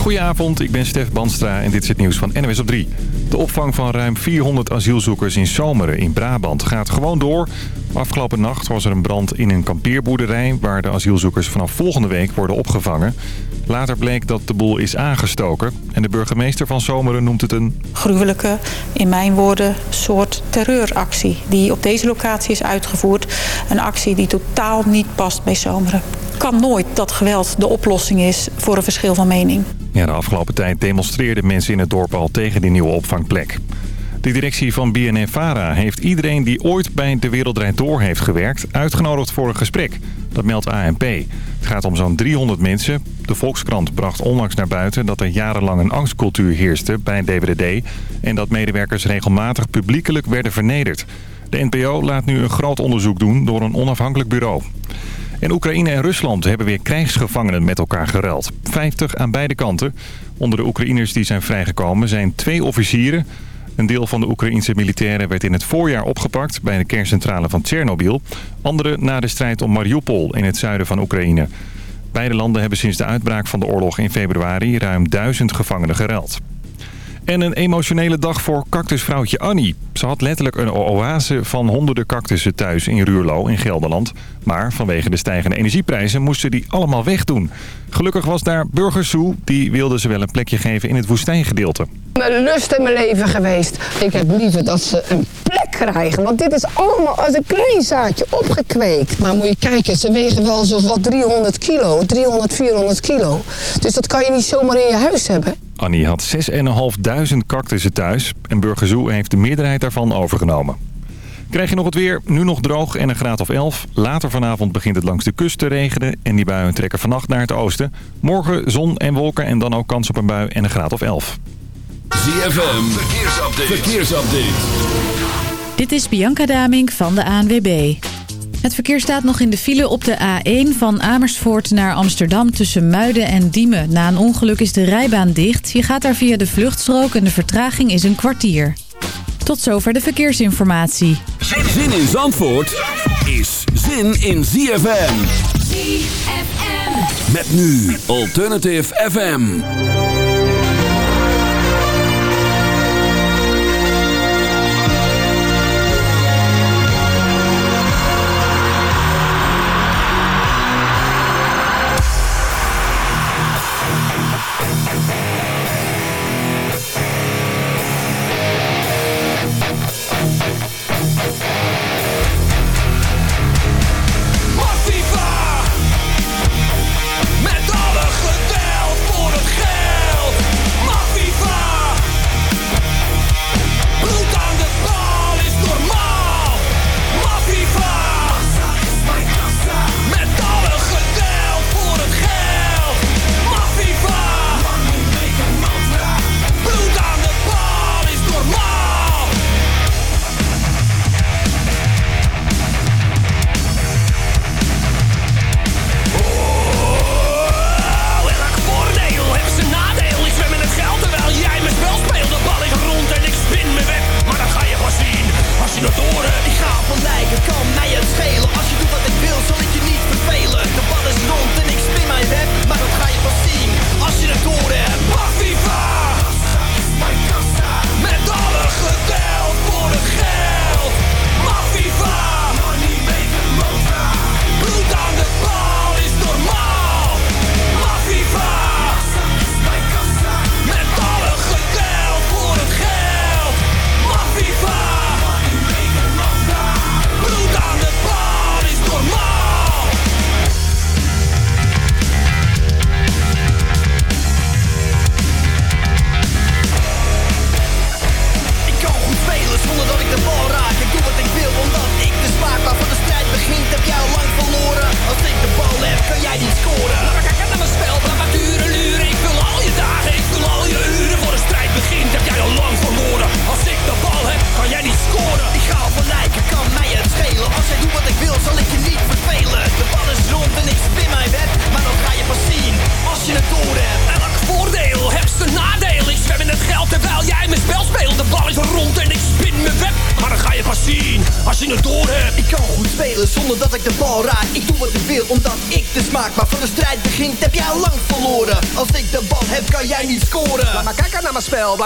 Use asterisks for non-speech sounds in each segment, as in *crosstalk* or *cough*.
Goedenavond, ik ben Stef Banstra en dit is het nieuws van NWS op 3. De opvang van ruim 400 asielzoekers in Zomeren in Brabant gaat gewoon door. Afgelopen nacht was er een brand in een kampeerboerderij... waar de asielzoekers vanaf volgende week worden opgevangen. Later bleek dat de boel is aangestoken. En de burgemeester van Zomeren noemt het een... gruwelijke, in mijn woorden, soort terreuractie... die op deze locatie is uitgevoerd. Een actie die totaal niet past bij Zomeren. Kan nooit dat geweld de oplossing is voor een verschil van mening. Ja, de afgelopen tijd demonstreerden mensen in het dorp al tegen die nieuwe opvangplek. De directie van BNNVARA heeft iedereen die ooit bij De Wereldrijd Door heeft gewerkt... uitgenodigd voor een gesprek. Dat meldt ANP. Het gaat om zo'n 300 mensen. De Volkskrant bracht onlangs naar buiten dat er jarenlang een angstcultuur heerste bij DWDD... en dat medewerkers regelmatig publiekelijk werden vernederd. De NPO laat nu een groot onderzoek doen door een onafhankelijk bureau. En Oekraïne en Rusland hebben weer krijgsgevangenen met elkaar geruild. 50 aan beide kanten. Onder de Oekraïners die zijn vrijgekomen zijn twee officieren... Een deel van de Oekraïnse militairen werd in het voorjaar opgepakt bij de kerncentrale van Tsjernobyl. Andere na de strijd om Mariupol in het zuiden van Oekraïne. Beide landen hebben sinds de uitbraak van de oorlog in februari ruim duizend gevangenen geruild. En een emotionele dag voor cactusvrouwtje Annie. Ze had letterlijk een oase van honderden cactussen thuis in Ruurlo in Gelderland. Maar vanwege de stijgende energieprijzen moest ze die allemaal wegdoen. Gelukkig was daar Burger Sue, die wilde ze wel een plekje geven in het woestijngedeelte. Mijn lust in mijn leven geweest. Ik heb liever dat ze een plek krijgen. Want dit is allemaal als een klein zaadje opgekweekt. Maar moet je kijken, ze wegen wel zo'n wat 300 kilo. 300, 400 kilo. Dus dat kan je niet zomaar in je huis hebben. Annie had 6.500 cactussen thuis en Burgerzoe heeft de meerderheid daarvan overgenomen. Krijg je nog het weer, nu nog droog en een graad of 11. Later vanavond begint het langs de kust te regenen en die buien trekken vannacht naar het oosten. Morgen zon en wolken en dan ook kans op een bui en een graad of 11. ZFM, verkeersupdate. verkeersupdate. Dit is Bianca Damink van de ANWB. Het verkeer staat nog in de file op de A1 van Amersfoort naar Amsterdam tussen Muiden en Diemen. Na een ongeluk is de rijbaan dicht. Je gaat daar via de vluchtstrook en de vertraging is een kwartier. Tot zover de verkeersinformatie. Zin in Zandvoort is zin in ZFM. ZFM. Met nu Alternative FM.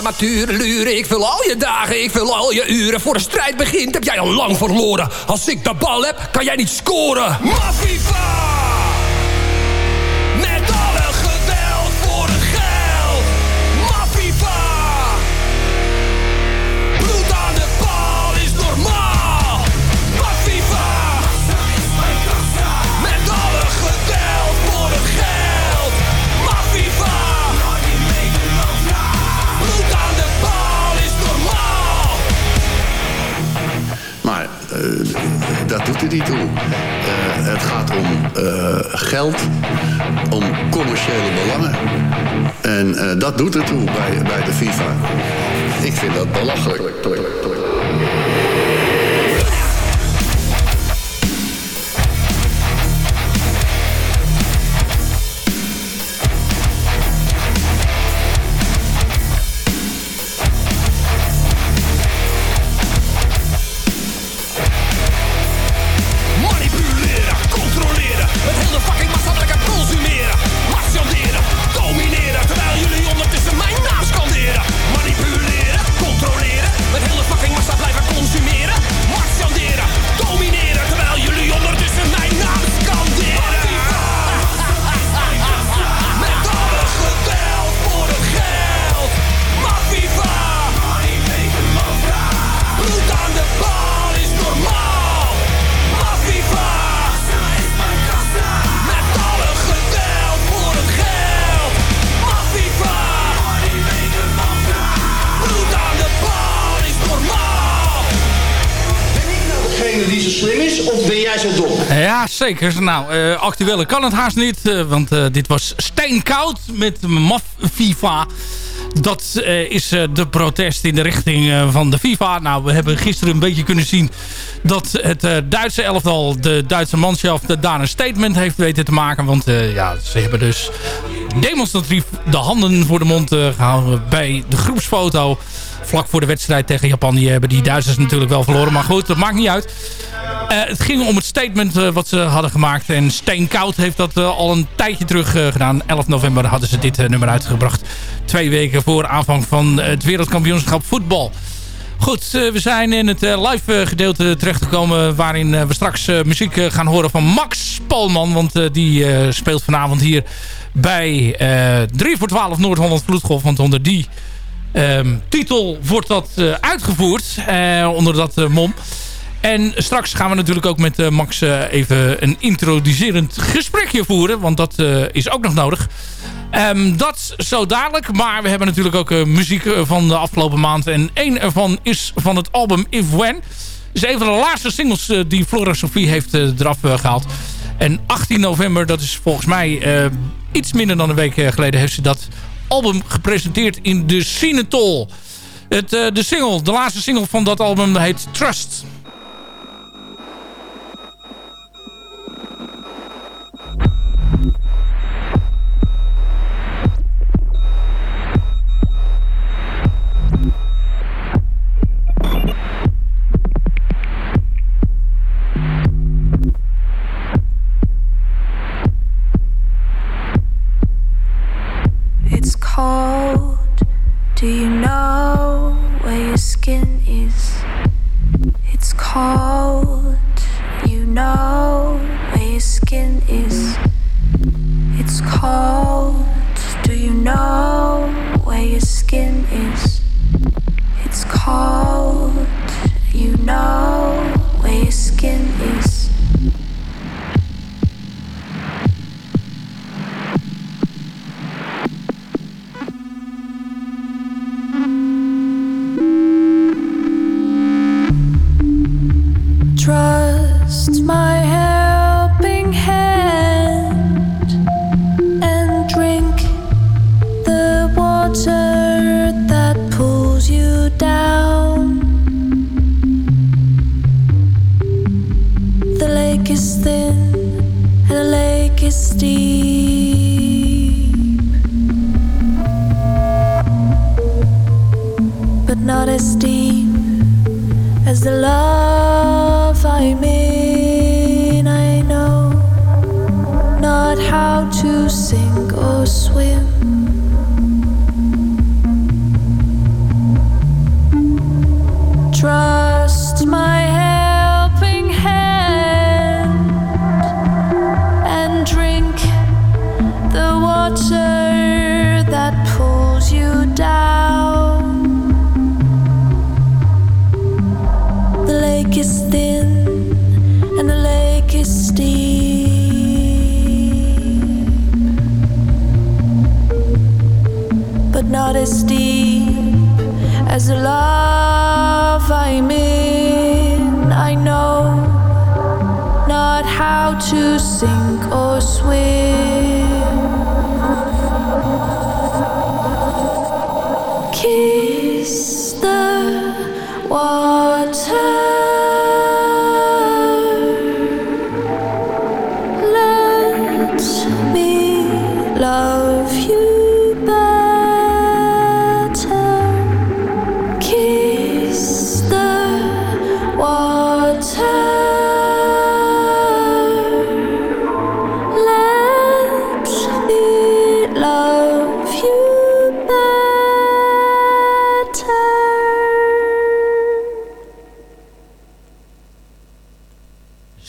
Maar luren. Ik vul al je dagen, ik vul al je uren. Voor de strijd begint, heb jij al lang verloren. Als ik de bal heb, kan jij niet scoren. Mafiva! Maar eh, dat doet er niet toe. Eh, het gaat om eh, geld, om commerciële belangen. En dat doet er toe bij, bij de FIFA. Ik vind dat belachelijk. Nou, eh actuele kan het haast niet. eh, want eh, dit was steenkoud met MAF FIFA. Dat is de protest in de richting van de FIFA. Nou, we hebben gisteren een beetje kunnen zien... dat het Duitse elftal, de Duitse manschaft... daar een statement heeft weten te maken. Want ja, ze hebben dus demonstratief de handen voor de mond eh, gehouden... bij de groepsfoto vlak voor de wedstrijd tegen Japan. Die hebben die Duitsers natuurlijk wel verloren. Maar goed, dat maakt niet uit. Eh, het ging om het statement eh, wat ze hadden gemaakt. En Steenkoud heeft dat eh, al een tijdje terug gedaan. 11 november hadden ze dit nummer uitgebracht. Twee weken voor aanvang van het wereldkampioenschap voetbal. Goed, we zijn in het live gedeelte terechtgekomen... waarin we straks muziek gaan horen van Max Polman. Want die speelt vanavond hier bij eh 3 voor 12 Noord-Holland Vloedgolf. Want onder die ehm, titel wordt dat eh, uitgevoerd. eh, onder dat eh, mom. En straks gaan we natuurlijk ook met Max even een introducerend gesprekje voeren. Want dat is ook nog nodig. Ehm, dat zo dadelijk. Maar we hebben natuurlijk ook muziek van de afgelopen maand. En één ervan is van het album If When. is een van de laatste singles die Flora Sophie heeft eraf eh, gehaald. En 18 november, dat is volgens mij iets minder dan een week geleden... heeft ze dat album gepresenteerd in de Cinetol. Het, eh, de single, de laatste single van dat album heet Trust. Do you know where your skin is? It's cold. You know where your skin is. It's cold. Do you know where your skin is? It's cold. You know where your skin is.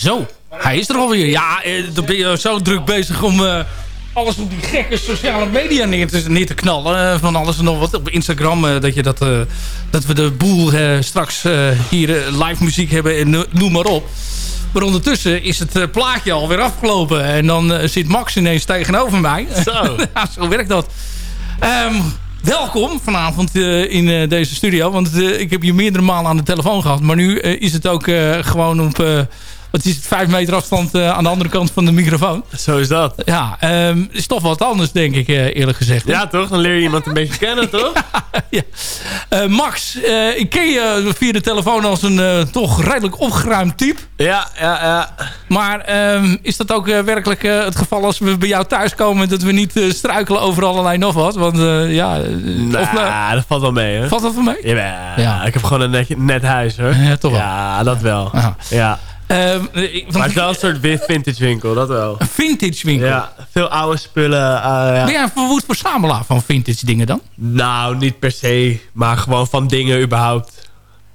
Zo, hij is er alweer. Ja, eh, dan ben je zo druk bezig om eh, alles op die gekke sociale media neer te, neer te knallen. eh, van alles en nog wat. Op Instagram, dat, je dat, dat we de boel straks hier live muziek hebben en no- noem maar op. Maar ondertussen is het plaatje alweer afgelopen. En dan zit Max ineens tegenover mij. Zo. *laughs* ja, zo werkt dat. Ehm, welkom vanavond in deze studio. Want ik heb je meerdere malen aan de telefoon gehad. Maar nu is het ook gewoon op... wat is het, vijf meter afstand eh, aan de andere kant van de microfoon. Zo is dat. Ja, ehm, is toch wat anders denk ik eh, eerlijk gezegd. Ja, toch? Dan leer je iemand een beetje kennen, toch? *laughs* Eh, Max, ik ken je via de telefoon als een toch redelijk opgeruimd type. Ja, ja, ja. Maar ehm, is dat ook werkelijk het geval als we bij jou thuiskomen... dat we niet struikelen over allerlei nog wat? Want ja... of, Nou, dat valt wel mee, hè? valt dat voor mee? Ja, Ja. ik heb gewoon een net, net huis, hoor. Ja, toch wel. Ja, dat wel. Ja. Ja. Want Maar het is ik- wel een soort vintage winkel, dat wel. een vintage winkel. Ja, veel oude spullen. eh, ja. Ben jij een verwoed verzamelaar van vintage dingen dan? Nou, niet per se, maar gewoon van dingen überhaupt.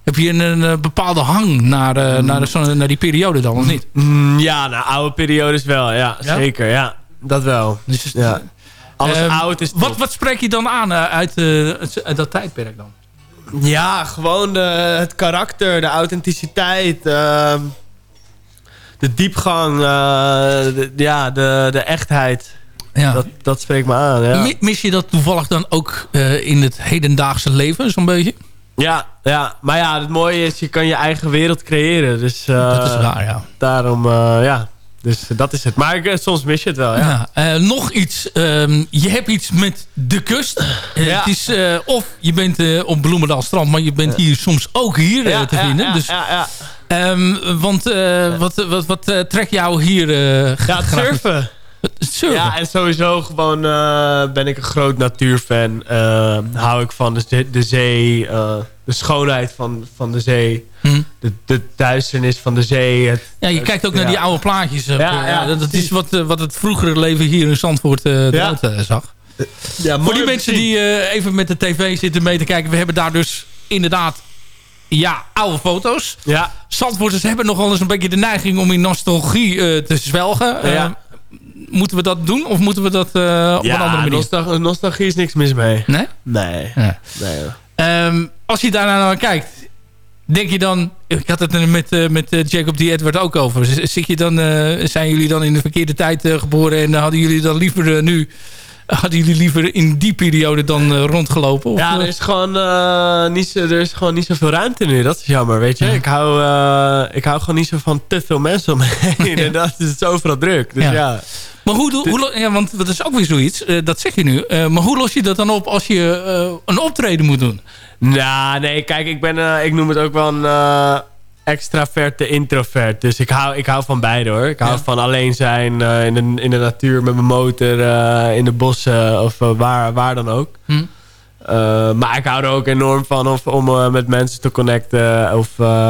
Heb je een, een, eh, bepaalde hang naar, eh, naar, de- zo- naar die periode dan, of niet? Mm, ja, nou, oude periodes wel, ja, Ja? zeker, ja. Dat wel. Dus, Ja. Alles ehm, oud is wat, wat spreek je dan aan uit dat tijdperk dan? Ja, gewoon de, het karakter, de authenticiteit, ehm, de diepgang, eh, de, ja, de, de echtheid. Ja. Dat, dat spreekt me aan, ja. Mi- Mis je dat toevallig dan ook eh, in het hedendaagse leven, zo'n beetje? Ja, ja, maar ja, het mooie is, je kan je eigen wereld creëren. Dus, eh, Dat is waar, ja. Daarom, ja. Dus dat is het. Maar ik, eh, soms mis je het wel, ja. Ja, eh, nog iets. ehm, je hebt iets met de kust. Eh, Ja. Het is, of je bent op Bloemendaal strand, maar je bent hier soms ook hier Ja, te vinden. ja, dus, ja, ja. ehm, want wat, wat, wat eh, trekt jou hier Ja, graag? het surfen. Surfen? Ja, en sowieso gewoon eh, ben ik een groot natuurfan. Eh, hou ik van de, de zee, eh, de schoonheid van, van de zee. Hm. De, de duisternis van de zee. Het, Ja, je kijkt ook naar die oude plaatjes. Ja, dat, dat is wat, wat het vroegere leven hier in Zandvoort eruit zag. Ja, Voor die mensen die even met de tv zitten mee te kijken. We hebben daar dus inderdaad ja, oude foto's. Ja, Zandvoorters hebben nog wel eens een beetje de neiging om in nostalgie te zwelgen. Ja. Moeten we dat doen? Of moeten we dat eh, op een andere manier? nostalgie, nostalgie is niks mis mee. Nee? Nee. Ehm, als je daarnaar naar kijkt, denk je dan... Ik had het er met, eh, met eh, Jacob D. Edward ook over. Zit je dan, eh, zijn jullie dan in de verkeerde tijd geboren... en hadden jullie dan liever nu... Hadden jullie liever in die periode dan eh, rondgelopen? Of, Ja, eh, er is, gewoon, eh, niet zo, er is gewoon niet zoveel ruimte nu. Dat is jammer, weet je. Ja. Ik, hou, ik hou gewoon niet zo van te veel mensen om me heen. *laughs* En dat is het overal druk. Dus Ja. ja. Maar hoe, doe- hoe, ja, want dat is ook weer zoiets, dat zeg je nu. Maar hoe los je dat dan op als je een optreden moet doen? Nou, nee, kijk, ik, ben, ik noem het ook wel een eh, extraverte introvert. Dus ik hou, ik hou van beide hoor. Ik hou Ja. van alleen zijn eh, in, de, in de natuur met mijn motor, eh, in de bossen of eh, waar, waar dan ook. Hm. Maar ik hou er ook enorm van of, om met mensen te connecten. Of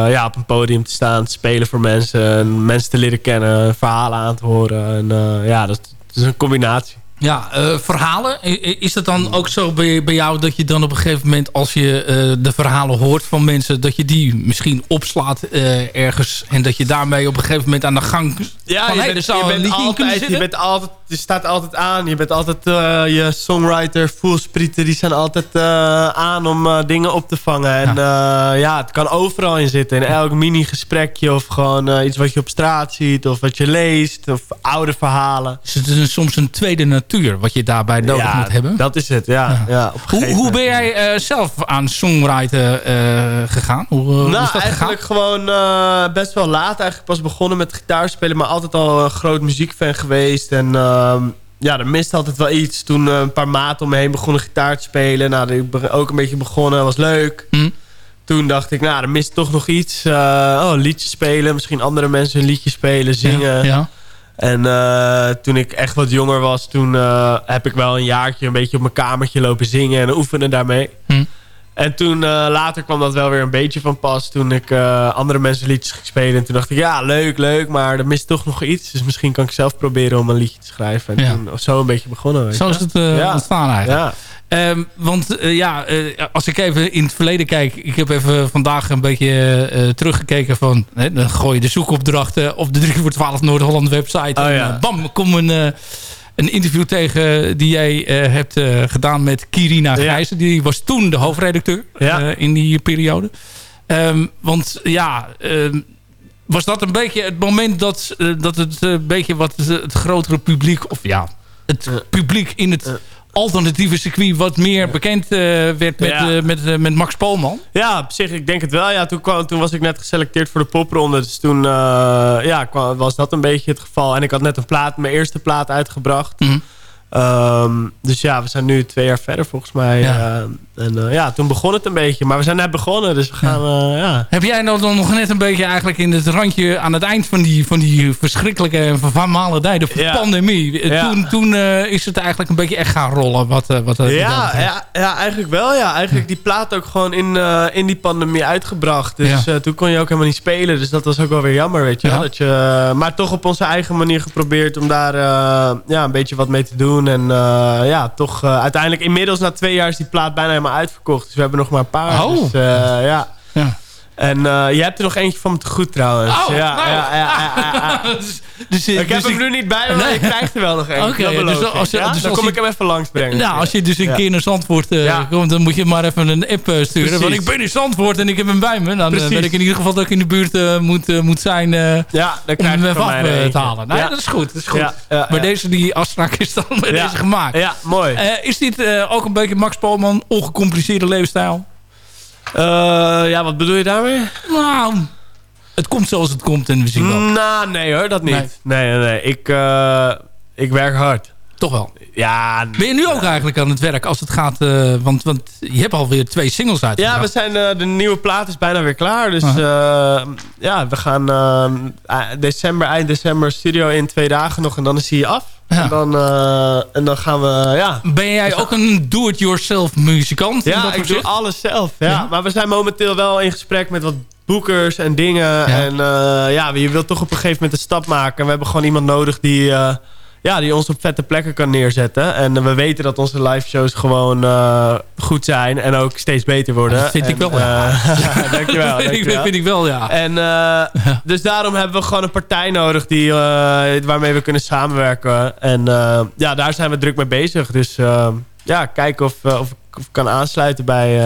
ja, op een podium te staan, te spelen voor mensen. En mensen te leren kennen, verhalen aan te horen. En ja, dat, dat is een combinatie. Ja, eh, verhalen. Is het dan ook zo bij, bij jou dat je dan op een gegeven moment... als je eh, de verhalen hoort van mensen... dat je die misschien opslaat eh, ergens... en dat je daarmee op een gegeven moment aan de gang... Ja, van, je, hey, bent, je, altijd, je, bent altijd, je staat altijd aan. Je bent altijd je songwriter, voelsprieten. Die zijn altijd aan om dingen op te vangen. En ja. ja, het kan overal in zitten. In elk mini-gesprekje of gewoon iets wat je op straat ziet. Of wat je leest. Of oude verhalen. Dus het is een- soms een tweede natuur wat je daarbij nodig Ja, moet hebben. dat is het. Ja, ja. Hoe, hoe ben jij eh, zelf aan songwriten eh, gegaan? Hoe, eh, hoe nou, is dat eigenlijk gegaan? gewoon best wel laat eigenlijk pas begonnen met gitaarspelen. Maar altijd al een groot muziekfan geweest. En ehm, ja, er miste altijd wel iets. Toen een paar maten om me heen begonnen gitaar te spelen. Nou, ik ben ook een beetje begonnen. was leuk. Hm. Toen dacht ik, nou, er mist toch nog iets. Oh, liedjes spelen. Misschien andere mensen een liedje spelen, zingen. Ja, ja. En eh, toen ik echt wat jonger was, toen eh, heb ik wel een jaartje een beetje op mijn kamertje lopen zingen en oefenen daarmee. Hm. En toen eh, later kwam dat wel weer een beetje van pas toen ik eh, andere mensen liedjes ging spelen. En toen dacht ik, ja, leuk, leuk, maar er mist toch nog iets. Dus misschien kan ik zelf proberen om een liedje te schrijven. En Ja. toen zo een beetje begonnen. weet Zo is het eh, Ja. ontstaan eigenlijk. Ja. Ehm, want ja, als ik even in het verleden kijk... Ik heb even vandaag een beetje teruggekeken van... Hè, dan gooi je de zoekopdrachten op de 3 voor 12 Noord-Holland website. Oh, en bam, kom een, een interview tegen die jij eh, hebt eh, gedaan met Kirina Grijzen. Die was toen de hoofdredacteur Ja. eh, in die periode. Ehm, want ja... ehm, was dat een beetje het moment dat, eh, dat het een beetje wat het, het grotere publiek... of ja, het publiek in het alternatieve circuit... wat meer bekend eh, werd met, Ja. eh, met, eh, met Max Polman? Ja, op zich, ik denk het wel. Ja, toen, kwam, toen was ik net geselecteerd voor de popronde. Dus toen ja, kwam, was dat een beetje het geval. En ik had net een plaat, mijn eerste plaat uitgebracht. Mhm. Ehm, dus ja, we zijn nu twee jaar verder volgens mij. Ja. Eh, en eh, ja, toen begon het een beetje. Maar we zijn net begonnen, dus we gaan... eh, ja. Heb jij nou dan nog net een beetje eigenlijk in het randje... aan het eind van die, van die verschrikkelijke en vermalen tijden van de Ja. pandemie... Ja. toen, toen is het eigenlijk een beetje echt gaan rollen? Wat, wat, Ja, ja, ja, eigenlijk wel. Ja. Eigenlijk die plaat ook gewoon in, in die pandemie uitgebracht. Dus Ja. toen kon je ook helemaal niet spelen. Dus dat was ook wel weer jammer, weet je Ja. wel. Dat je, maar toch op onze eigen manier geprobeerd om daar ja, een beetje wat mee te doen. En eh, ja, toch eh, uiteindelijk inmiddels na twee jaar is die plaat bijna helemaal uitverkocht. Dus we hebben nog maar een paar. Oh. Dus, eh, ja. Ja. En eh, je hebt er nog eentje van me te goed trouwens. Oh, ja, nou. ja, ja, *laughs* dus, dus, eh, Ik heb dus hem nu niet bij me, maar Nee. je krijgt er wel nog *laughs* één. Oké, dus ik. als dus Dan als kom je- ik hem even langsbrengen. Nou, als je dus een keer naar Zandvoort uh, Ja. komt... dan moet je maar even een app eh, sturen. Precies. Want ik ben in Zandvoort en ik heb hem bij me. Dan eh, Precies. weet ik in ieder geval dat ik in de buurt eh, moet, eh, moet zijn... eh, Ja, dan om krijg hem even af eh, te halen. Nou, Ja. dat is goed. Dat is goed. Maar deze die afspraak is dan bij *laughs* deze gemaakt. Ja, mooi. Eh, is dit eh, ook een beetje Max Polman ongecompliceerde levensstijl? Eh, ja, wat bedoel je daarmee? Nou, het komt zoals het komt en we zien wel. Nou, nee hoor, dat niet. Nee. Nee, nee, nee. Ik, eh, ik werk hard. Toch wel. Ja, Ben je nu ook eigenlijk aan het werk als het gaat... eh, want, want je hebt alweer twee singles uitgebracht. ja we zijn, de nieuwe plaat is bijna weer klaar. Dus eh, ja, we gaan december, eind december studio in twee dagen nog. En dan is hij af. Ja. En, dan, eh, en dan gaan we, ja... Ben jij ook een do-it-yourself muzikant? Ja, ik doe alles zelf. Ja. Ja. Maar we zijn momenteel wel in gesprek met wat boekers en dingen. En eh, ja, je wilt toch op een gegeven moment een stap maken. En we hebben gewoon iemand nodig die, eh, ja, die ons op vette plekken kan neerzetten. En eh, we weten dat onze live shows gewoon eh, goed zijn. En ook steeds beter worden. Dat vind ik wel, ja. eh, *laughs* *laughs* dankjewel. dat vind, ik, vind ik wel, ja. En uh, dus daarom hebben we gewoon een partij nodig die, waarmee we kunnen samenwerken. En ja, daar zijn we druk mee bezig. Dus ja, kijken of, of, of ik kan aansluiten bij,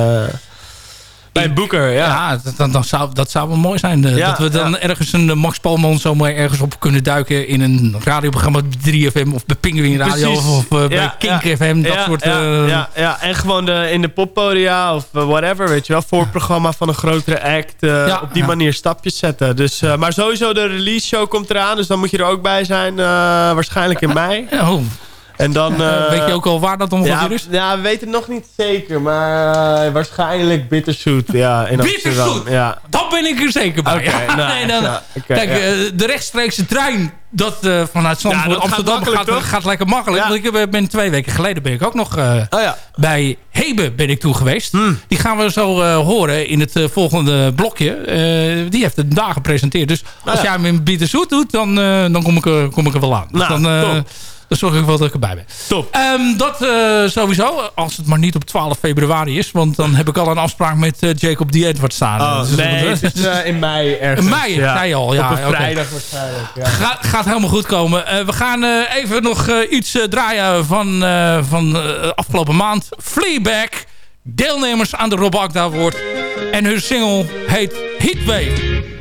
bij een boeker. Ja, ja dat, dan zou, dat zou wel mooi zijn. Ja, dat we dan ja. ergens een Max Palman zomaar ergens op kunnen duiken in een radioprogramma bij 3FM of bij Penguin Radio Precies. of uh, bij Kink FM. Dat soort... Ja, ja, ja, en gewoon de, in de poppodia of whatever, weet je wel. Voorprogramma van een grotere act. Uh, op die manier stapjes zetten. Dus, maar sowieso de release show komt eraan. Dus dan moet je er ook bij zijn. waarschijnlijk in mei. Oh. En dan, uh, *laughs* Weet je ook al waar dat ongeveer ja, is? Ja, we weten het nog niet zeker. Maar uh, waarschijnlijk Bitterzoet. Ja, in Bitterzoet? Ja. Dat ben ik er zeker bij. Okay, *laughs* ja, nou, nee, dan, ja, okay, kijk, ja. uh, de rechtstreekse trein dat uh, vanuit Zandvoort ja, Amsterdam gaat, gaat, gaat, lekker makkelijk. Ja. Want ik ben twee weken geleden ben ik ook nog uh, oh, ja. bij Hebe ben ik toe geweest. Hmm. Die gaan we zo uh, horen in het volgende blokje. die heeft het daar gepresenteerd. Dus als oh, ja. jij hem in Bitterzoet doet, dan, dan kom, ik, kom ik er wel aan. Nou, dan, Zorg ik wel dat ik erbij ben. Top. Ehm, dat eh, sowieso. Als het maar niet op 12 februari is. Want dan heb ik al een afspraak met eh, Jacob D. Edward staan. Oh, dus nee, is eh, in mei ergens. In mei, ja. zei je al. Ja, op een vrijdag waarschijnlijk. Ja. Gaat helemaal goed komen. we gaan even nog iets draaien van, van afgelopen maand. Fleabag. Deelnemers aan de Rob Agda En hun single heet Heatwave.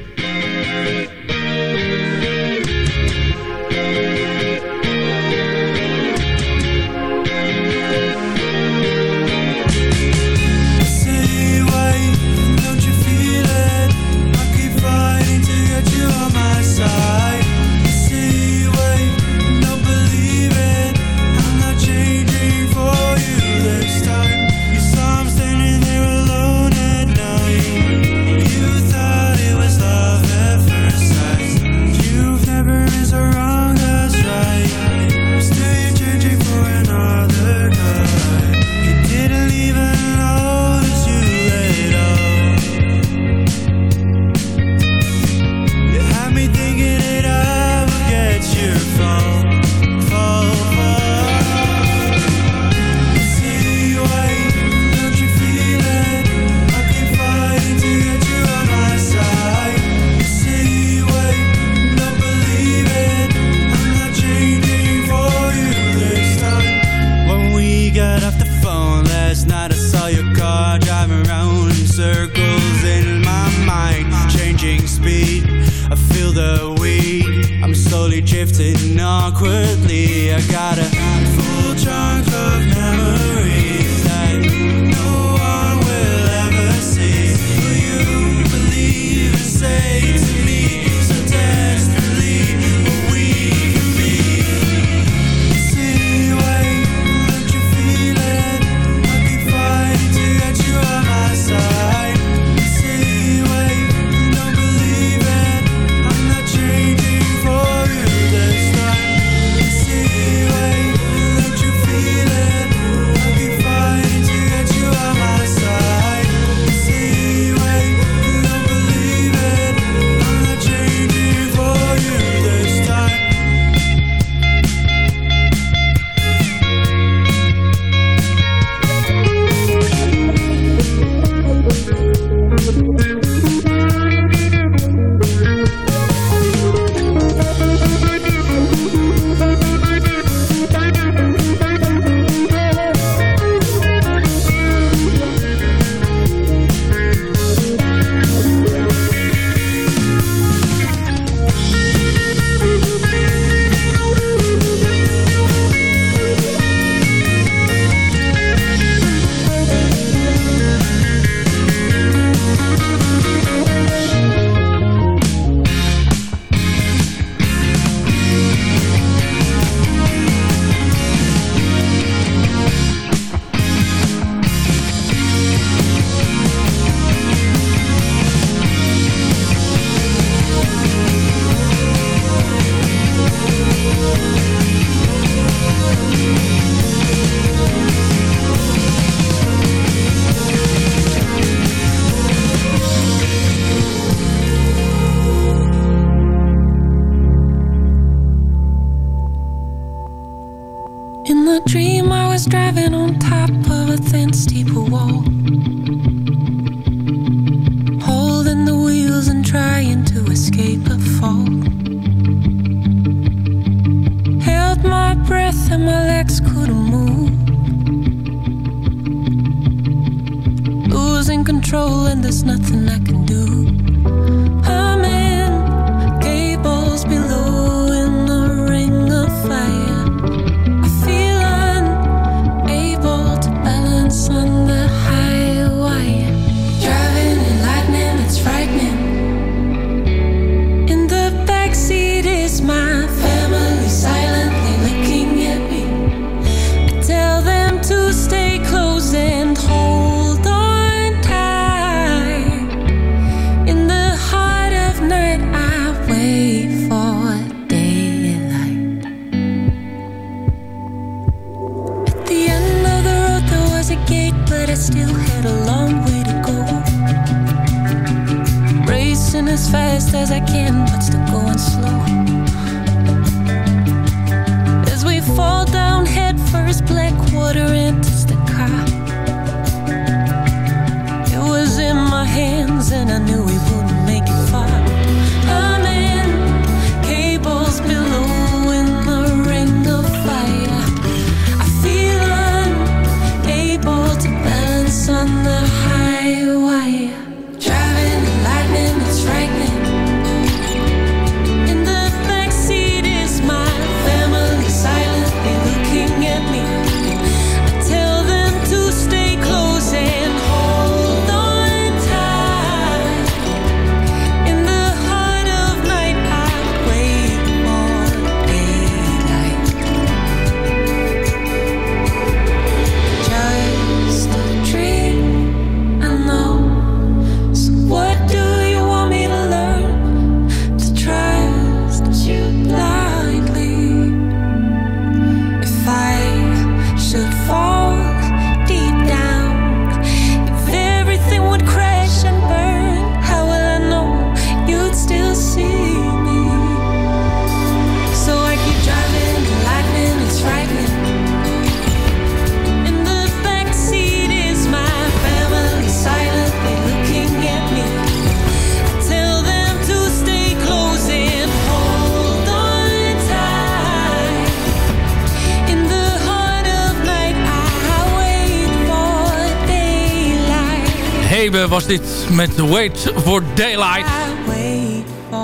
Was dit met Wait for Daylight.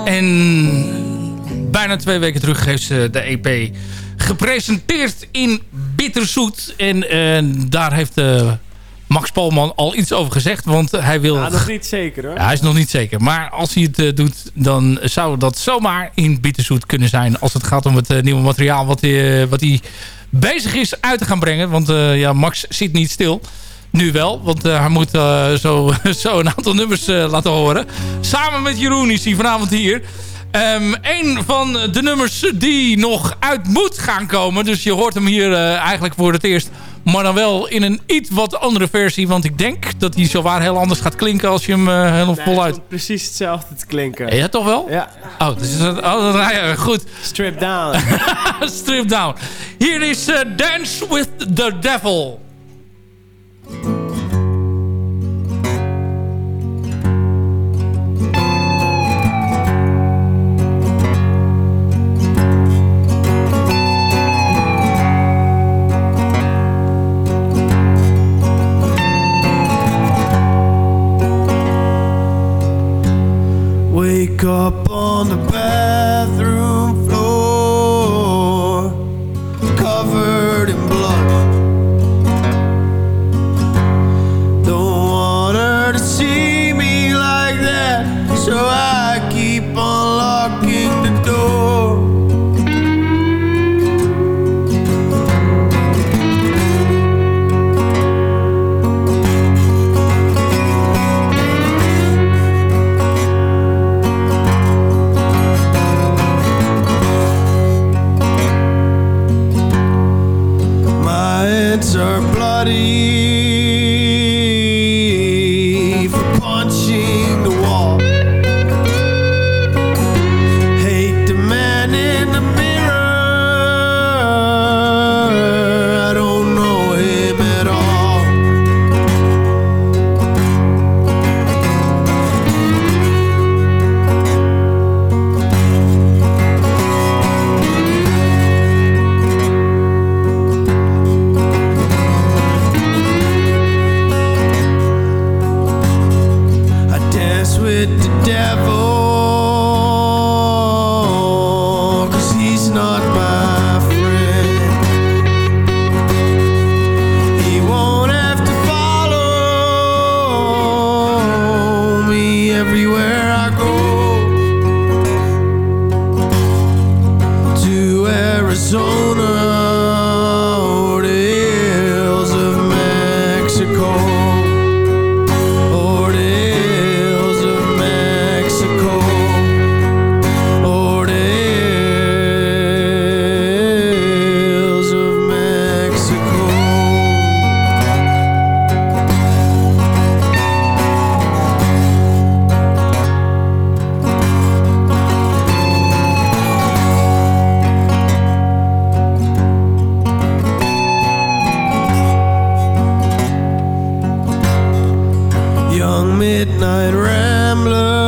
En bijna twee weken terug heeft ze de EP gepresenteerd in Bitterzoet. En eh, daar heeft eh, Max Polman al iets over gezegd. Want hij wil... Ja, nog niet zeker hoor. Ja, hij is nog niet zeker. Maar als hij het eh, doet, dan zou dat zomaar in Bitterzoet kunnen zijn. Als het gaat om het nieuwe materiaal wat, hij wat hij bezig is uit te gaan brengen. Want ja, Max zit niet stil. Nu wel, want eh, hij moet eh, zo, *laughs* zo een aantal nummers eh, laten horen. Samen met Jeroen is hij vanavond hier. Ehm een van de nummers die nog uit moet gaan komen. Dus je hoort hem hier eigenlijk voor het eerst. Maar dan wel in een iets wat andere versie. Want ik denk dat hij zowaar heel anders gaat klinken als je hem helemaal Nee, voluit... het precies hetzelfde te klinken. Ja, toch wel? Ja. Oh, dus, oh nou ja, goed. Strip down. *laughs* Strip down. Hier is Dance with the Devil. Wake up midnight rambler,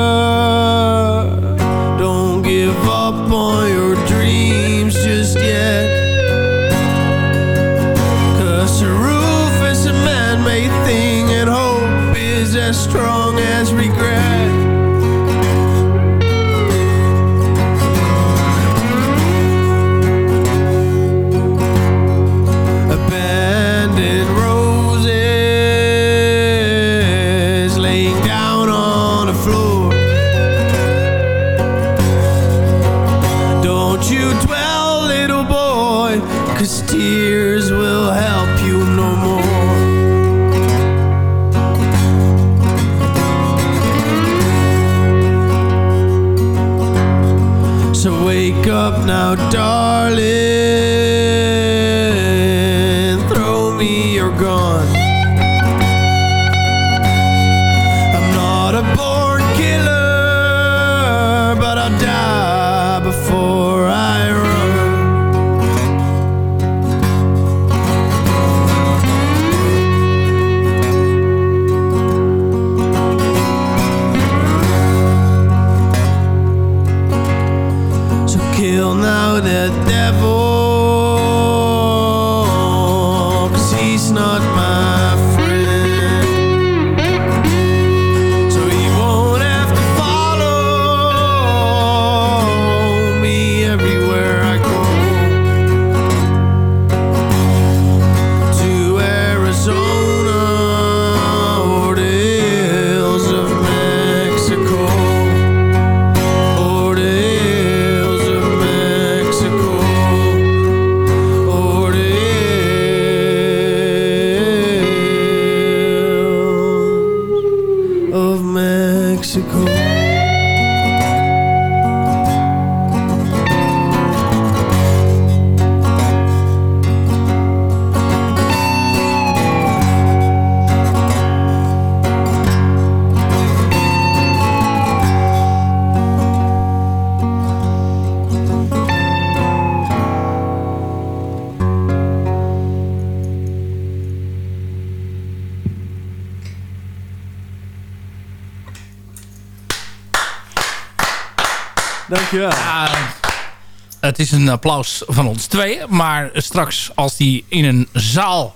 is een applaus van ons twee. Maar straks als die in een zaal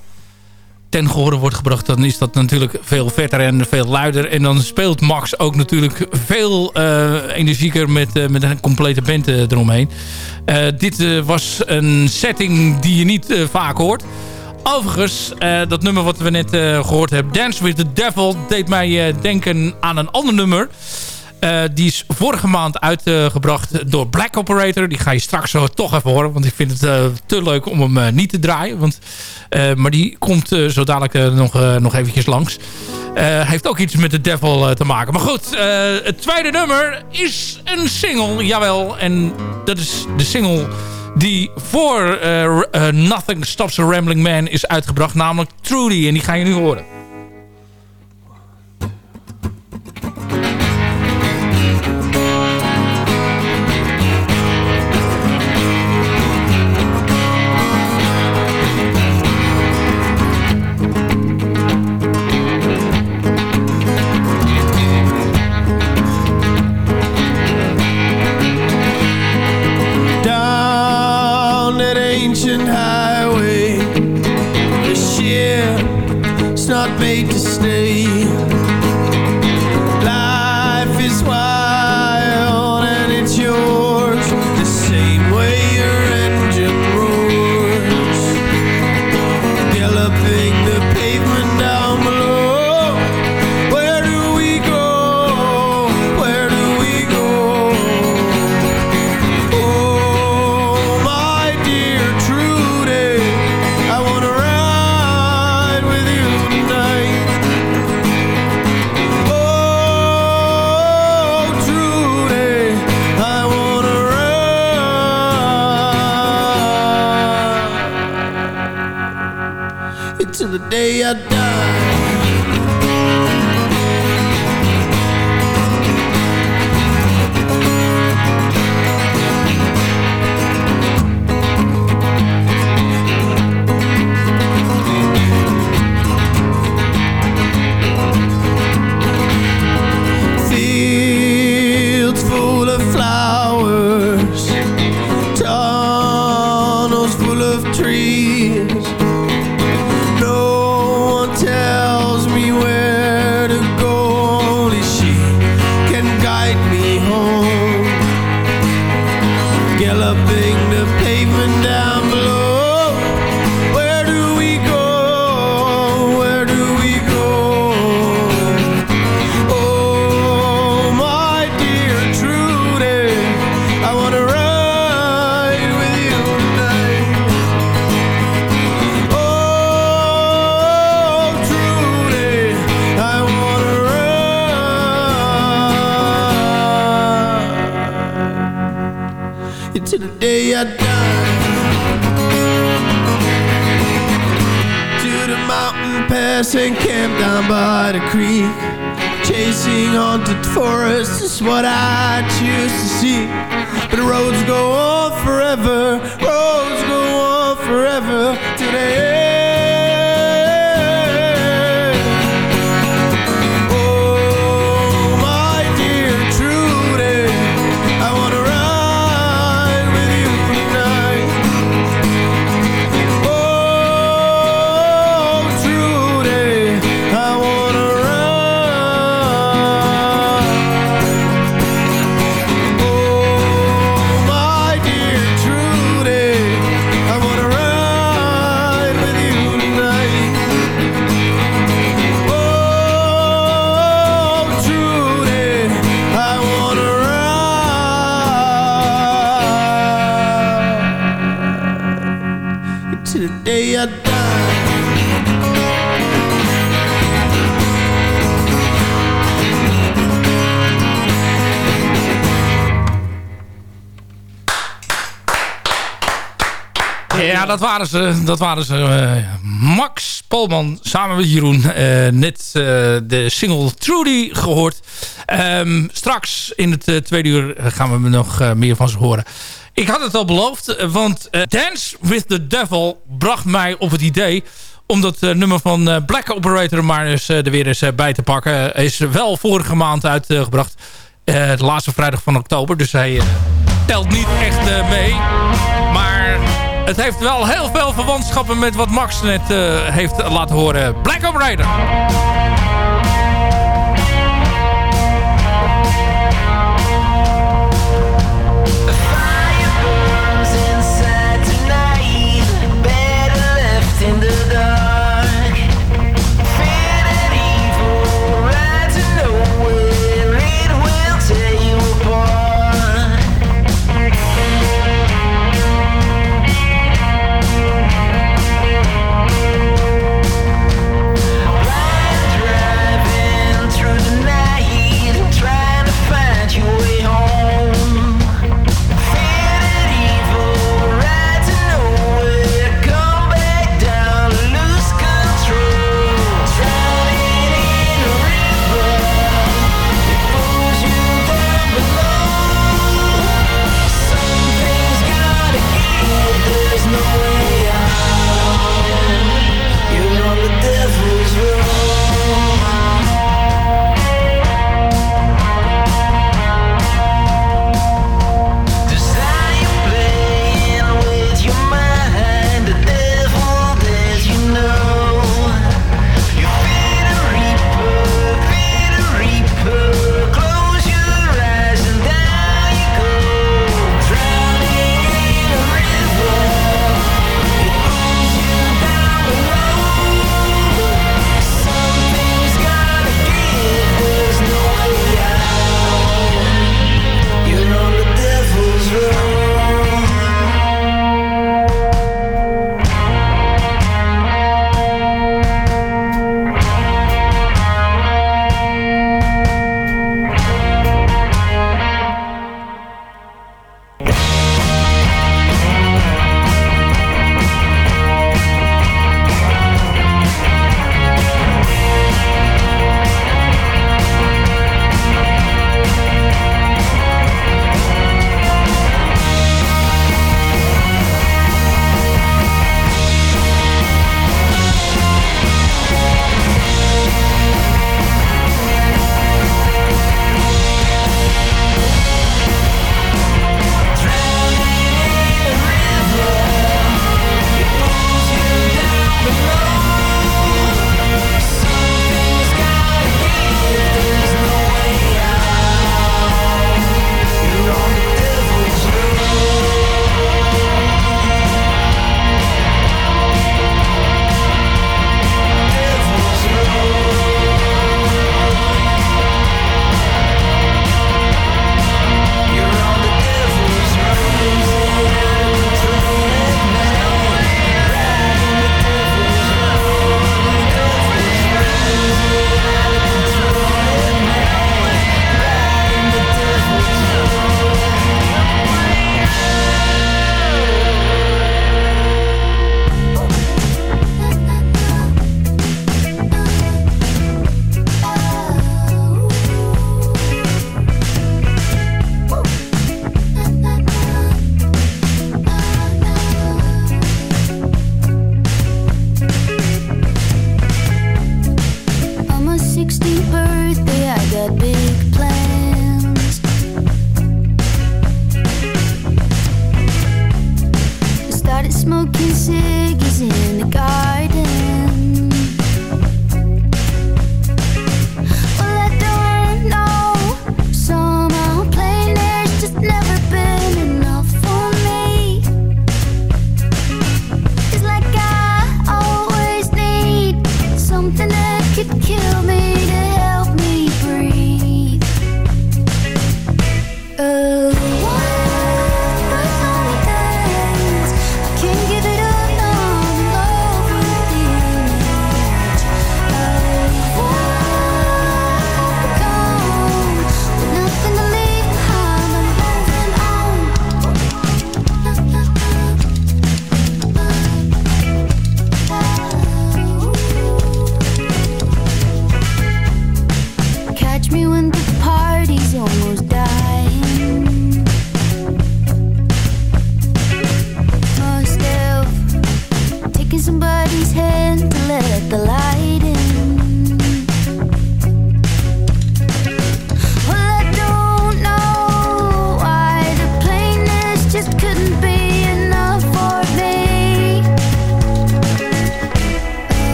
ten gehore wordt gebracht... dan is dat natuurlijk veel vetter en veel luider. En dan speelt Max ook natuurlijk veel eh, energieker... Met, eh, met een complete band eh, eromheen. Dit was een setting die je niet vaak hoort. Overigens, dat nummer wat we net eh, gehoord hebben... Dance with the Devil deed mij denken aan een ander nummer... Eh, die is vorige maand uitgebracht door Black Operator. Die ga je straks zo toch even horen. Want ik vind het eh, te leuk om hem eh, niet te draaien. Want, maar die komt zo dadelijk nog, nog eventjes langs. Heeft ook iets met de devil te maken. Maar goed, het tweede nummer is een single. Jawel, en dat is de single die voor Nothing Stops a Rambling Man is uitgebracht. Namelijk Trudy. En die ga je nu horen. The creek. Chasing haunted forests is what I choose to see. But the roads go on forever, roads go on forever till Dat waren ze. Dat waren ze. eh, Max Polman samen met Jeroen. eh, net eh, de single Trudy gehoord. Ehm, straks in het tweede uur gaan we nog meer van ze horen. Ik had het al beloofd, want Dance with the Devil bracht mij op het idee om dat nummer van Black Operator maar er weer eens bij te pakken. Is wel vorige maand uitgebracht. de laatste vrijdag van oktober. Dus hij telt niet echt mee. Maar het heeft wel heel veel verwantschappen met wat Max net eh, heeft laten horen. Black Operator. 60th birthday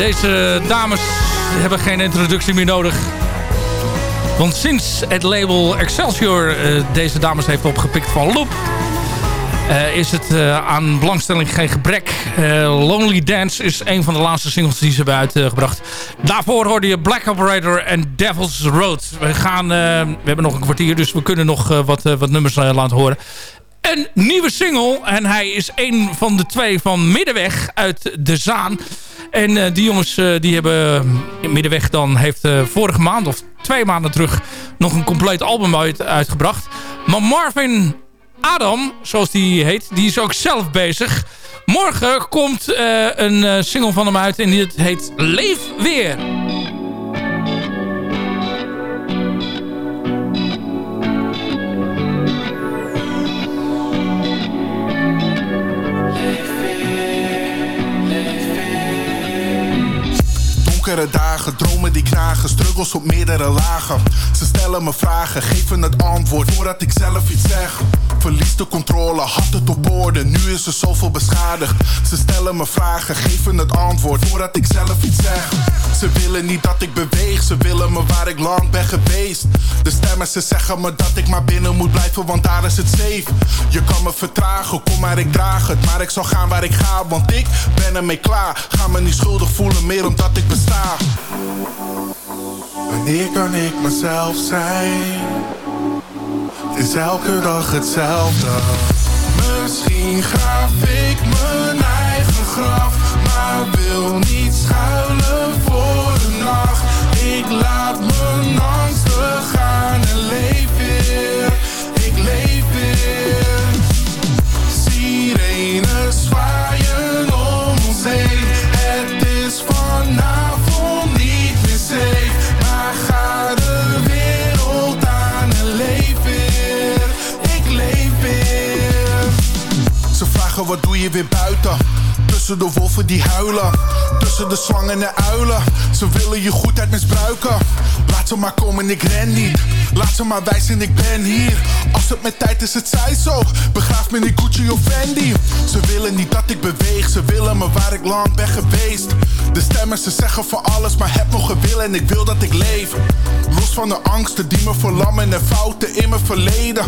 deze dames hebben geen introductie meer nodig. Want sinds het label Excelsior eh, deze dames heeft opgepikt van Loop... eh, is het eh, aan belangstelling geen gebrek. Lonely Dance is een van de laatste singles die ze hebben uitgebracht. Daarvoor hoorde je Black Operator en Devil's Road. We, gaan, we hebben nog een kwartier, dus we kunnen nog wat, wat nummers laten horen. Een nieuwe single. En hij is een van de twee van Middenweg uit De Zaan. En eh, die jongens eh, die hebben... eh, Middenweg dan heeft eh, vorige maand of twee maanden terug... nog een compleet album uit, uitgebracht. Maar Marvin Adam, zoals die heet, die is ook zelf bezig. Morgen komt een single van hem uit en die heet Leef Weer. Donkere dagen, dromen die knagen, struggles op meerdere lagen. Ze stellen me vragen, geven het antwoord voordat ik zelf iets zeg. Verlies de controle, had het op orde, nu is er zoveel beschadigd. Ze stellen me vragen, geven het antwoord voordat ik zelf iets zeg. Ze willen niet dat ik beweeg, ze willen me waar ik lang ben geweest. De stemmen, ze zeggen me dat ik maar binnen moet blijven, want daar is het safe. Je kan me vertragen, kom maar ik draag het. Maar ik zal gaan waar ik ga, want ik ben ermee klaar. Ga me niet schuldig voelen meer omdat ik besta. Wanneer kan ik mezelf zijn? Het is elke dag hetzelfde. Misschien graaf ik mijn eigen graf, maar wil niet schuilen. Ik laat mijn angsten gaan en leef weer. Ik leef weer. Sirenes zwaaien om ons heen. Het is vanavond niet meer safe. Maar ga de wereld aan en leef weer. Ik leef weer. Ze vragen wat doe je weer buiten? Tussen de wolven die huilen. Tussen de slangen en uilen. Ze willen je goedheid misbruiken. Laat ze maar komen, ik ren niet. Laat ze maar wijzen, ik ben hier. Als het met tijd is, het zij zo. Begraaf me in Gucci of Fendi. Ze willen niet dat ik beweeg. Ze willen me waar ik lang ben geweest. De stemmen, ze zeggen voor alles, maar heb nog een wil en ik wil dat ik leef. Los van de angsten die me verlammen en fouten in mijn verleden.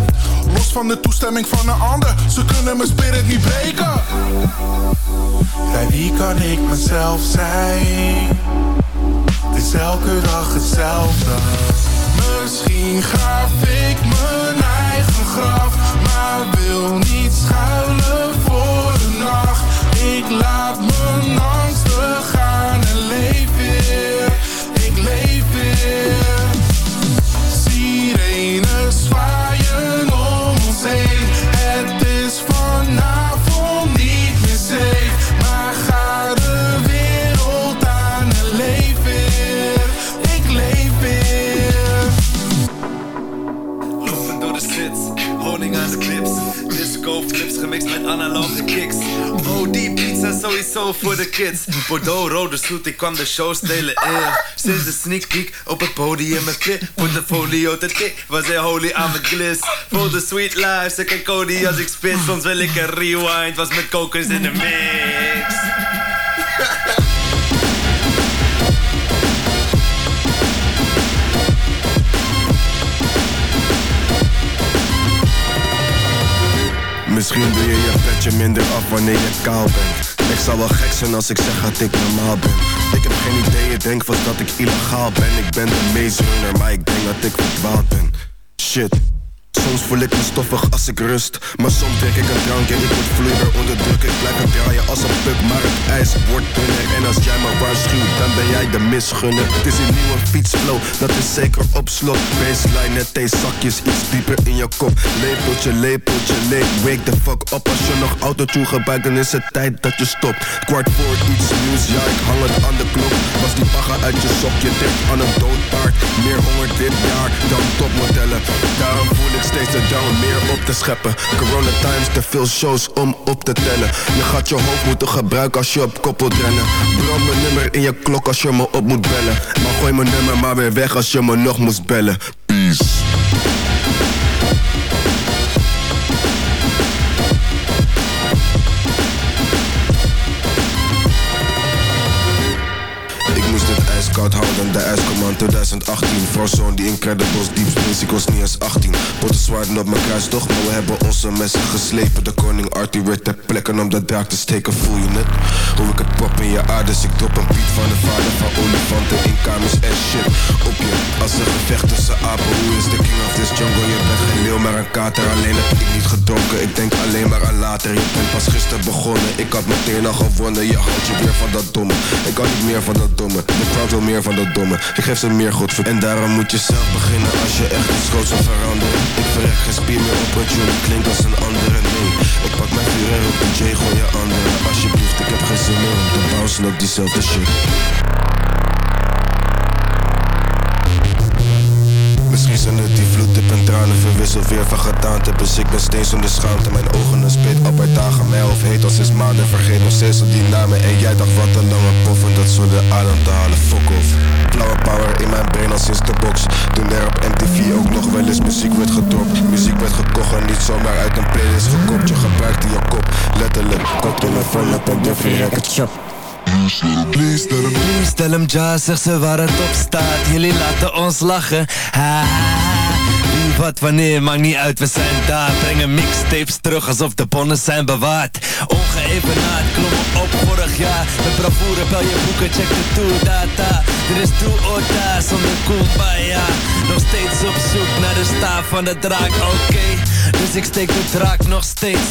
Los van de toestemming van een ander. Ze kunnen mijn spirit niet breken. Bij wie kan ik mezelf zijn? Het is elke dag hetzelfde. Misschien graaf ik mijn eigen graf, maar wil niet schuilen voor de nacht. Ik laat mijn angsten sowieso voor de kids. Bordeaux, rode zoet, ik kwam de show stelen. Eh. Sinds de sneak peek op het podium met fit. Portfolio te tik, was hij holy aan mijn glis. Voor de sweet life, ze kijk Cody als ik spit. Soms wil ik een rewind, was met kokers in de mix. Misschien doe je je petje minder af wanneer je kaal bent Ik zou wel gek zijn als ik zeg dat ik normaal ben. Ik heb geen idee, ik denk vast dat ik illegaal ben. Ik ben de meest runner, maar ik denk dat ik verdwaald ben. Shit, Soms voel ik me stoffig als ik rust. Maar soms drink ik een drank en ik word vloeibaar onder druk Ik blijf het draaien als een puk, maar het ijs wordt dunner. En als jij me waarschuwt, dan ben jij de misgunner. Het is een nieuwe fietsflow, dat is zeker op slot. Baseline, net deze zakjes, iets dieper in je kop. Lepeltje, lepeltje, leep, wake the fuck up. Als je nog autotune gebruikt, dan is het tijd dat je stopt. Kwart voor iets nieuws, ja ik hang het aan de klok. Was die bagger uit je sok, je aan een doodpaard. Meer honger dit jaar dan topmodellen. Daarom voel ik steeds de down meer op te scheppen. Corona times, te veel shows om op te tellen. Je gaat je hoofd moeten gebruiken als je op kop wilt rennen. Brand mijn nummer in je klok als je me op moet bellen. Maar gooi mijn nummer maar weer weg als je me nog moest bellen. Peace ijskoud houden, de ijskommand 2018 Frozen, die Incredibles, Deep Space, ik was niet eens 18 Potten zwaarden op mijn kruis, toch, maar we hebben onze messen geslepen. De koning Arthur werd ter plekke om de draak te steken, voel je het? Hoe ik het pop in je aardes, ik drop een beat van de vader van olifanten in kamers en shit. Op je, als een gevecht tussen apen, hoe is de king of this jungle? Je bent geen leeuw, maar een kater, alleen heb ik niet gedronken Ik denk alleen maar aan later, je bent pas gisteren begonnen Ik had meteen al gewonnen, je houdt je weer van dat domme Ik kan niet meer van dat domme, wil meer van dat domme. Je geeft ze meer goed En daarom moet je zelf beginnen als je echt iets groots wil veranderen Ik verrek geen spier meer op het jullie klinkt als een andere Nee, ik pak mijn vuur en roep een J, gooi je anderen Alsjeblieft, ik heb geen zin meer om te bouncen op diezelfde shit Misschien zijn het die vloedtip en tranen verwisseld weer van gedaante. Dus ik ben steeds zonder schaamte. Mijn ogen een spit op bij dagen Mij of heet als is maanden. Vergeet nog steeds al die namen En jij dacht wat een lange pof. En dat zonder adem te halen Fuck off. Flower power in mijn brain al sinds de box. Toen er op MTV ook nog wel eens muziek werd gedropt. Muziek werd gekocht en niet zomaar uit een playlist gekopt. Je gebruikte je kop Letterlijk Koptelefoon op en durf je record shop Please tell hem Please tell hem ja, zeg ze waar het op staat Jullie laten ons lachen ha, Wat, wanneer, maakt niet uit, we zijn daar. Brengen mixtapes terug alsof de bonnen zijn bewaard. Ongeëvenaard, klommen op vorig jaar. Met bravoure, bel je boeken, check de tour-data Er is do or die, zonder kumbaya. Nog steeds op zoek naar de staaf van de draak, oké. Dus ik steek de draak nog steeds.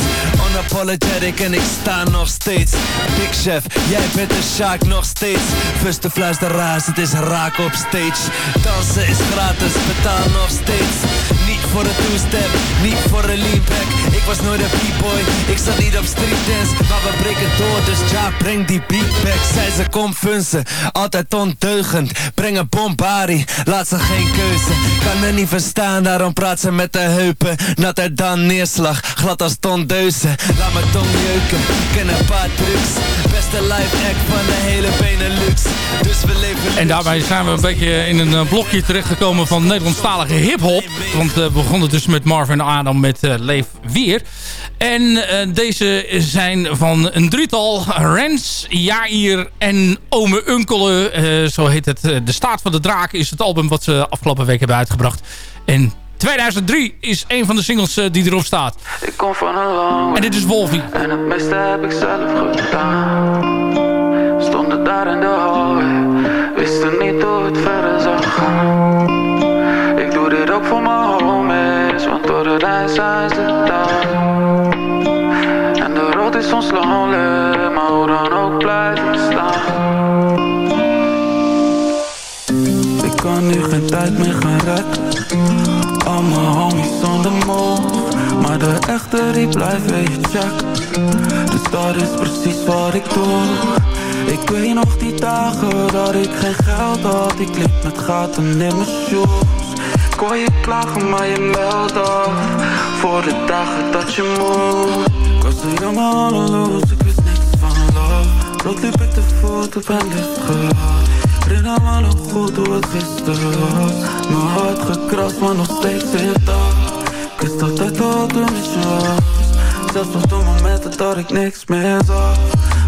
Unapologetic en ik sta nog steeds. Big Chef, jij bent de Sjaak nog steeds. Fuste fluisteraars, het is raak op stage. Dansen is gratis, betaal nog steeds Niet voor een two-step, niet voor een lean back Ik was nooit een b-boy, ik zat niet op street dance Maar we breken door, dus ja, breng die beat back. Zij ze kom funsen, altijd ondeugend. Breng een bombari, laat ze geen keuze. Kan er niet verstaan, daarom praat ze met de heupen. Natter dan neerslag, glad als tondeuzen. Laat mijn tong jeuken, ken een paar trucs. Beste live act van de hele Benelux. Dus we leven En daarbij zijn we een beetje in een eh, blokje terechtgekomen van Nederlandstalige hip-hop. Want eh, we begonnen dus met Marvin Adam met eh, Leef Weer. En eh, deze zijn van een drietal. Rens, Jair en Ome Unkele. Eh, zo heet het. De Staat van de Draak is het album wat ze afgelopen week hebben uitgebracht. En 2003 is een van de singles die erop staat. Ik kom van een En dit is Wolfie. En het meeste heb ik zelf gedaan Stonden daar in de hallway Wisten niet hoe het verder zou gaan voor mijn homies. Want door de reis zijn ze daar En de rood is soms lonely Maar hoe dan ook blijf ik staan. Ik kan nu geen tijd meer gaan rekken. Al mijn homies zonder move Maar de echte die blijven je checken. Dus dat is precies wat ik doe. Ik weet nog die dagen dat ik geen geld had. Ik liep met gaten in mijn shoes Ik hoor je klagen maar je meldt af. Voor de dagen dat je moet. Ik was zo jong loose, ik wist niks van love. Rood liep ik te voet op en licht gehad? Herinner me nog goed hoe het gisteren was Mijn hart gekrast, maar nog steeds je dag. Ik wist altijd wat toen je was. Zelfs op de momenten dat ik niks meer zag.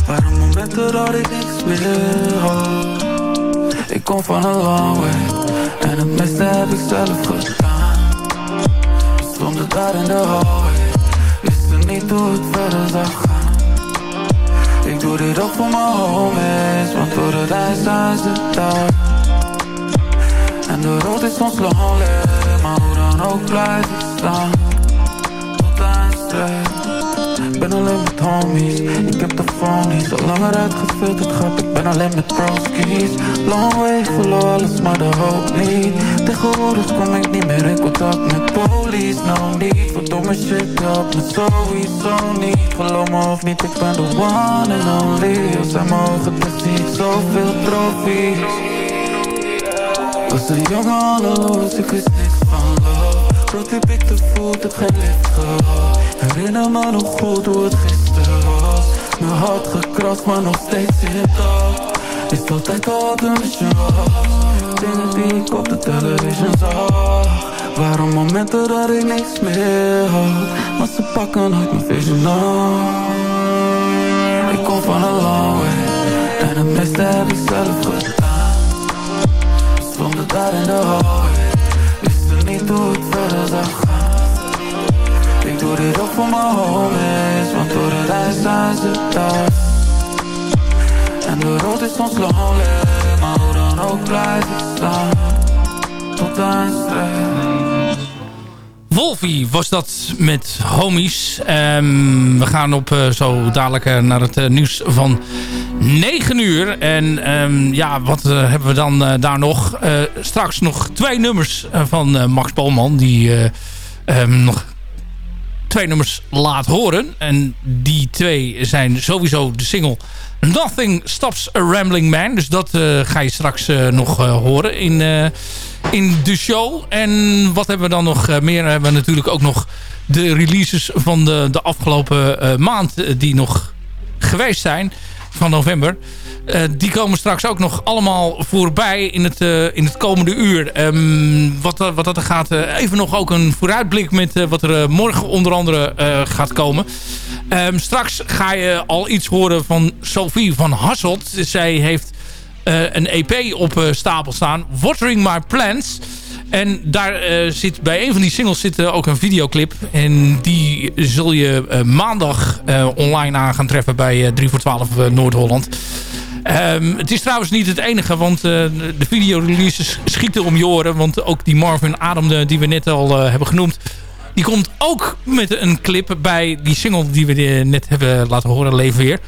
Waren momenten dat ik niks meer had? Ik kom van een long way En het meeste heb ik zelf gedaan We stonden daar in de hallway. Wisten niet hoe het verder zou gaan ik doe dit ook voor mijn homies. Want door de reis zijn ze daar En de rood is soms lonely Maar hoe dan ook blijf ik staan Tot eindstrijd ben alleen met homies. Ik heb de phone niet zo langer uitgefilterd grap Ik ben alleen met broskies. Long way, verloor alles maar de hoop niet. Tegenwoordig kom ik niet meer in contact met police. No need voor domme shit, help me sowieso niet. Geloof me of niet, ik ben de one and only. Als zijn mijn ogen dicht zie ik zoveel trofies Was een jongen halleloos, ik wist niks Rood heb ik te voet, heb geen lift gehad. Herinner me nog goed hoe het gisteren was. Mijn hart gekrast, maar nog steeds in dag Is altijd wat een mission was? Dingen die ik op de television zag. Waren momenten dat ik niks meer had. Maar ze pakken nooit mijn vision af. Ik kom van een long way. En het meeste heb ik zelf gedaan. Zonder daar in de hallway Hoe het gaan Ik doe dit ook voor mijn homies Want door de reis zijn ze thuis. En de rood is ons lonely Maar hoe dan ook blijf ik staan. Tot eindstrijd. Wolfie was dat met homies. Ehm, we gaan op eh, zo dadelijk eh, naar het eh, nieuws van 9 uur. En ehm, ja, wat eh, hebben we dan eh, daar nog? Eh, straks nog twee nummers van Max Polman. Die eh, ehm, nog twee nummers laat horen. En die twee zijn sowieso de single Nothing Stops a Rambling Man. Dus dat ga je straks nog horen in, in de show. En wat hebben we dan nog meer? Hebben we natuurlijk ook nog de releases van de, de afgelopen maand die nog geweest zijn van november. Eh, die komen straks ook nog allemaal voorbij in het, eh, in het komende uur. Ehm, wat, eh, wat dat er gaat, even nog ook een vooruitblik met wat er morgen onder andere gaat komen. Ehm, straks ga je al iets horen van Sophie van Hasselt. Zij heeft een EP op stapel staan. Watering My Plants. En daar eh, zit bij een van die singles zit eh, ook een videoclip. En die zul je eh, maandag online aan gaan treffen bij eh, 3 voor 12 eh, Noord-Holland. Ehm, het is trouwens niet het enige, want de videoreleases schieten om je oren. Want ook die Marvin Adam eh, die we net al hebben genoemd... die komt ook met een clip bij die single die we net hebben laten horen, Leven Weer.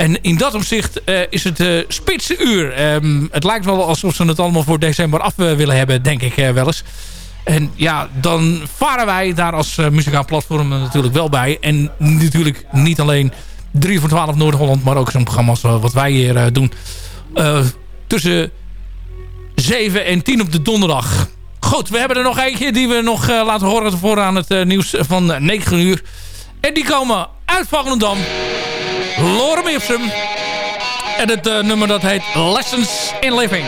En in dat opzicht eh, is het uh, spitse uur. Ehm, het lijkt wel alsof ze het allemaal voor december af eh, willen hebben, denk ik wel eens. En ja, dan varen wij daar als muzikaal platform natuurlijk wel bij. En natuurlijk niet alleen 3 voor 12 Noord-Holland, maar ook zo'n programma's uh, wat wij hier doen. Tussen 7 en 10 op de donderdag. Goed, we hebben er nog eentje die we nog laten horen voor aan het nieuws van 9 uur. En die komen uit Volendam. Lorem Ipsum. En het uh, nummer dat heet Lessons in Living.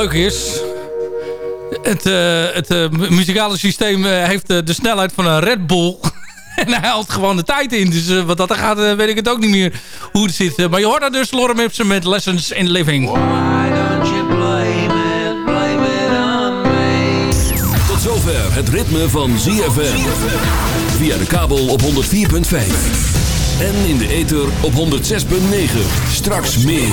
Leuke is... Het, eh, het eh, mu- muzikale systeem eh, heeft de snelheid van een Red Bull. *laughs* en hij haalt gewoon de tijd in. Dus wat dat er gaat, weet ik het ook niet meer hoe het zit. Maar je hoort daar dus Lorem Ipsum met Lessons in Living. Tot zover het ritme van ZFM. Via de kabel op 104.5. En in de ether op 106.9. Straks meer.